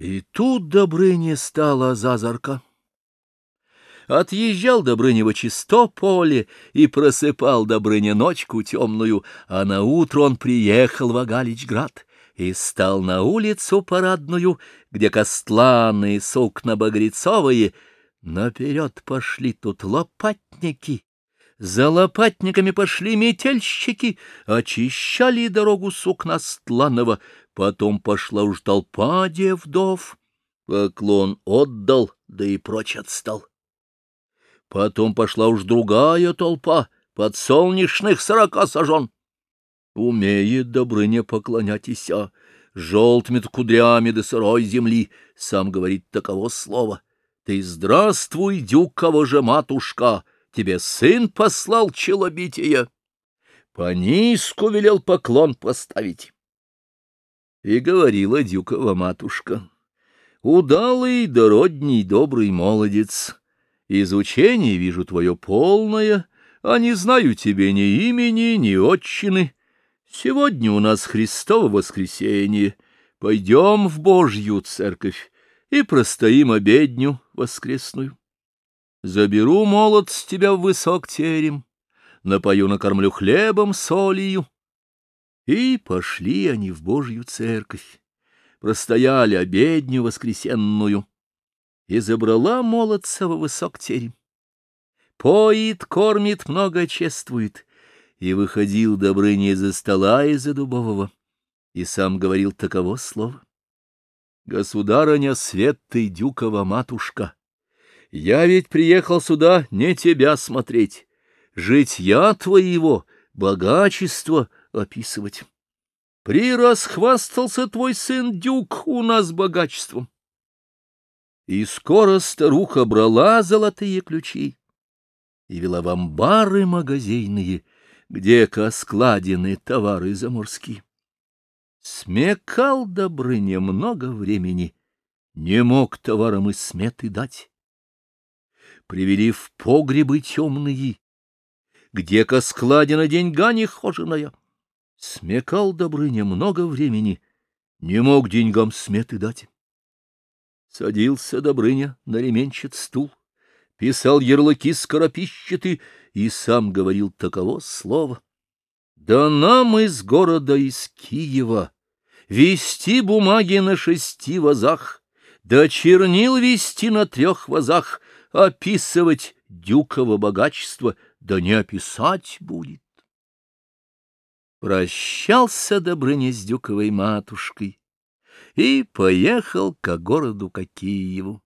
И тут Добрыне стала зазорка. Отъезжал Добрыня во чисто поле и просыпал Добрыня ночку темную, а на утро он приехал в Агаличград и стал на улицу парадную, где костланы сукна багрецовые. Наперед пошли тут лопатники, за лопатниками пошли метельщики, очищали дорогу сукна стланного, потом пошла уж толпа девдов. Поклон отдал, да и прочь отстал. Потом пошла уж другая толпа, подсолнечных сорока сажен. Умеет Добрыня поклонятися, желтыми кудрями до сырой земли, сам говорит таково слово. Ты здравствуй, дюкова же матушка, тебе сын послал челобитие. По низку велел поклон поставить. И говорила Дюкова матушка, удалый, дородний, добрый молодец, изучение вижу твое полное, а не знаю тебе ни имени, ни отчины. Сегодня у нас Христово воскресенье, пойдем в Божью церковь и простоим обедню воскресную. Заберу, молот, с тебя в высок терем, напою, накормлю хлебом, солью. И пошли они в Божью церковь, простояли обедню воскресенную, и забрала молодца во высок терем. Поит, кормит, много чествует, и выходил Добрыня из-за стола из-за дубового, и сам говорил таково слово. Государыня Светты Дюкова матушка — я ведь приехал сюда не тебя смотреть, житья твоего, богачество описывать. Прирасхвастался твой сын Дюк у нас богачеством. И скоро старуха брала золотые ключи и вела в амбары магазинные, где складены товары заморские. Смекал Добрыня много времени, не мог товарам и сметы дать привели в погребы темные, где-ка складена деньга нехоженая. Смекал Добрыня много времени, не мог деньгам сметы дать. Садился Добрыня на ременчат стул, писал ярлыки скоропищеты и сам говорил таково слово. Да нам из города, из Киева, вести бумаги на шести вазах, да чернил вести на трех вазах, описывать дюково богачество, да не описать будет. Прощался Добрыня с дюковой матушкой и поехал к городу к Киеву.